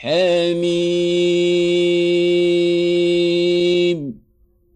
حميم.